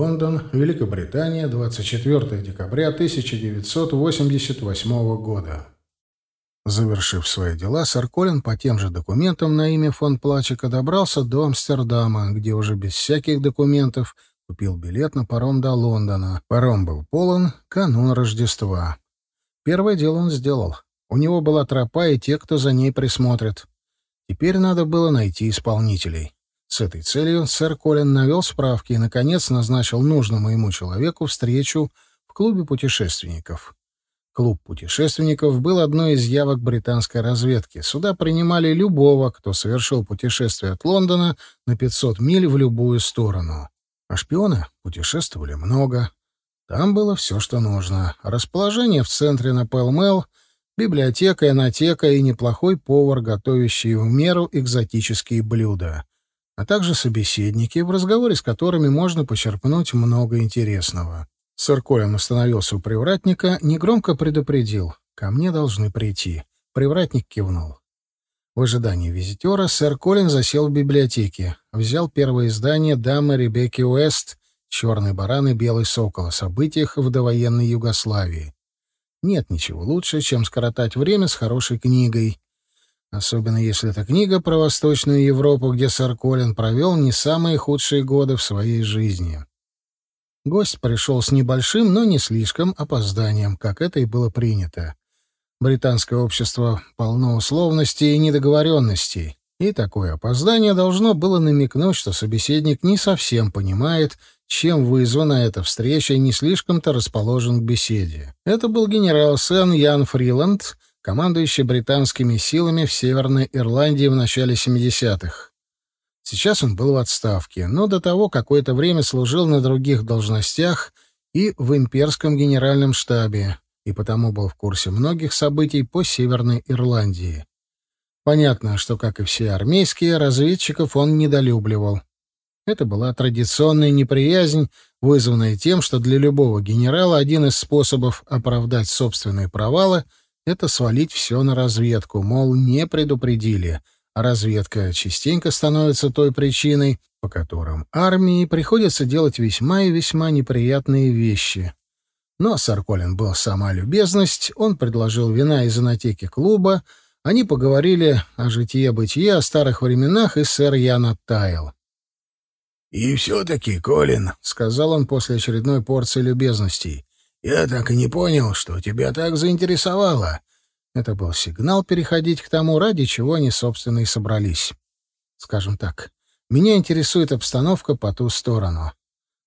Лондон, Великобритания, 24 декабря 1988 года. Завершив свои дела, Сарколин по тем же документам на имя фон Плачика добрался до Амстердама, где уже без всяких документов купил билет на паром до Лондона. Паром был полон, канун Рождества. Первое дело он сделал. У него была тропа и те, кто за ней присмотрит. Теперь надо было найти исполнителей. С этой целью сэр Колин навел справки и, наконец, назначил нужному ему человеку встречу в клубе путешественников. Клуб путешественников был одной из явок британской разведки. Сюда принимали любого, кто совершил путешествие от Лондона на 500 миль в любую сторону. А шпионы путешествовали много. Там было все, что нужно. Расположение в центре на Пэлмэл, библиотека, инотека и неплохой повар, готовящий в меру экзотические блюда а также собеседники, в разговоре с которыми можно почерпнуть много интересного. Сэр Колин остановился у привратника, негромко предупредил. «Ко мне должны прийти». Привратник кивнул. В ожидании визитера сэр Колин засел в библиотеке. Взял первое издание дамы Ребекки Уэст «Черный баран и белый сокол» о событиях в довоенной Югославии. Нет ничего лучше, чем скоротать время с хорошей книгой. Особенно если это книга про Восточную Европу, где сэр Колин провел не самые худшие годы в своей жизни. Гость пришел с небольшим, но не слишком опозданием, как это и было принято. Британское общество полно условностей и недоговоренностей, и такое опоздание должно было намекнуть, что собеседник не совсем понимает, чем вызвана эта встреча и не слишком-то расположен к беседе. Это был генерал Сен Ян Фриланд — командующий британскими силами в Северной Ирландии в начале 70-х. Сейчас он был в отставке, но до того какое-то время служил на других должностях и в имперском генеральном штабе, и потому был в курсе многих событий по Северной Ирландии. Понятно, что, как и все армейские, разведчиков он недолюбливал. Это была традиционная неприязнь, вызванная тем, что для любого генерала один из способов оправдать собственные провалы — это свалить все на разведку, мол, не предупредили. А разведка частенько становится той причиной, по которым армии приходится делать весьма и весьма неприятные вещи. Но Сарколин был сама любезность, он предложил вина из анотеки клуба, они поговорили о житие-бытие, о старых временах, и сэр Ян оттаял. «И все-таки, Колин», — сказал он после очередной порции любезностей, я так и не понял, что тебя так заинтересовало. Это был сигнал переходить к тому, ради чего они, собственно, и собрались. Скажем так, меня интересует обстановка по ту сторону.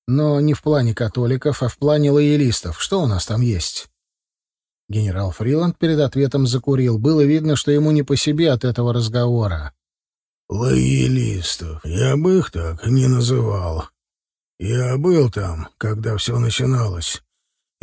Но не в плане католиков, а в плане лоялистов. Что у нас там есть? Генерал Фриланд перед ответом закурил. Было видно, что ему не по себе от этого разговора. «Лоялистов. Я бы их так не называл. Я был там, когда все начиналось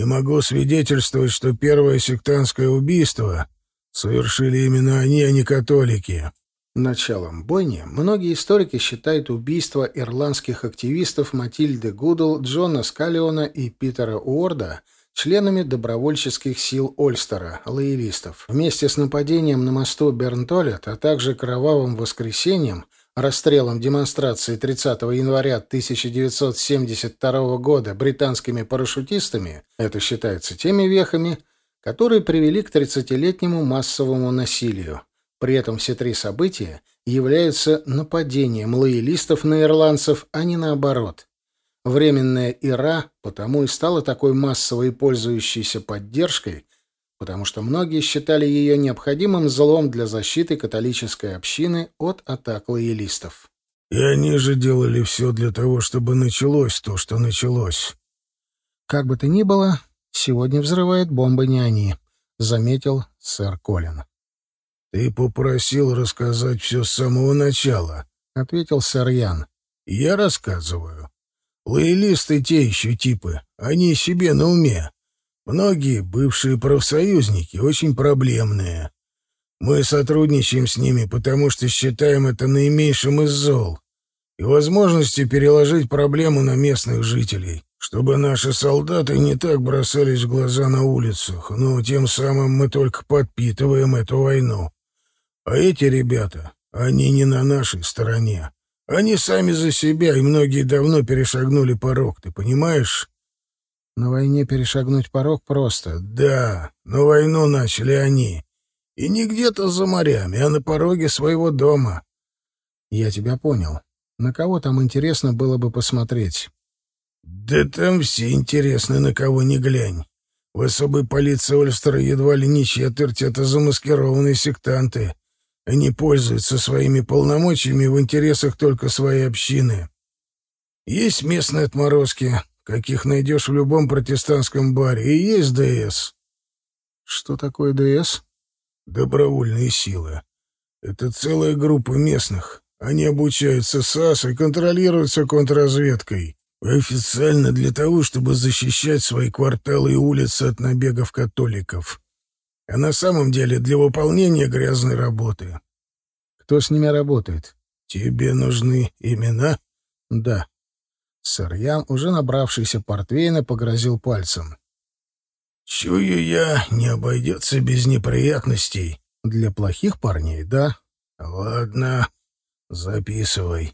и могу свидетельствовать, что первое сектантское убийство совершили именно они, а не католики. Началом бойни многие историки считают убийство ирландских активистов Матильды Гудл, Джона Скалиона и Питера Уорда членами добровольческих сил Ольстера, лоялистов. Вместе с нападением на мосту Бернтолет, а также кровавым воскресеньем – расстрелом демонстрации 30 января 1972 года британскими парашютистами, это считается теми вехами, которые привели к 30-летнему массовому насилию. При этом все три события являются нападением лоялистов на ирландцев, а не наоборот. Временная Ира потому и стала такой массовой пользующейся поддержкой, потому что многие считали ее необходимым злом для защиты католической общины от атак лоялистов. «И они же делали все для того, чтобы началось то, что началось». «Как бы то ни было, сегодня взрывает бомбы не они», — заметил сэр Колин. «Ты попросил рассказать все с самого начала», — ответил сэр Ян. «Я рассказываю. Лоялисты те еще типы, они себе на уме. Многие бывшие профсоюзники очень проблемные. Мы сотрудничаем с ними, потому что считаем это наименьшим из зол и возможностью переложить проблему на местных жителей, чтобы наши солдаты не так бросались в глаза на улицах, но тем самым мы только подпитываем эту войну. А эти ребята, они не на нашей стороне. Они сами за себя, и многие давно перешагнули порог, ты понимаешь? На войне перешагнуть порог просто. Да, но войну начали они. И не где-то за морями, а на пороге своего дома. Я тебя понял. На кого там интересно было бы посмотреть? Да там все интересны, на кого ни глянь. В особой полиции Ольстера едва ли не четверть — это замаскированные сектанты. Они пользуются своими полномочиями в интересах только своей общины. Есть местные отморозки, каких найдешь в любом протестантском баре, и есть ДС. Что такое ДС? Добровольные силы. Это целая группа местных. Они обучаются САС и контролируются контрразведкой. Официально для того, чтобы защищать свои кварталы и улицы от набегов католиков а на самом деле для выполнения грязной работы. Кто с ними работает? Тебе нужны имена? Да. Сырьян, уже набравшийся портвейна, погрозил пальцем. Чую я, не обойдется без неприятностей. Для плохих парней, да. Ладно, записывай.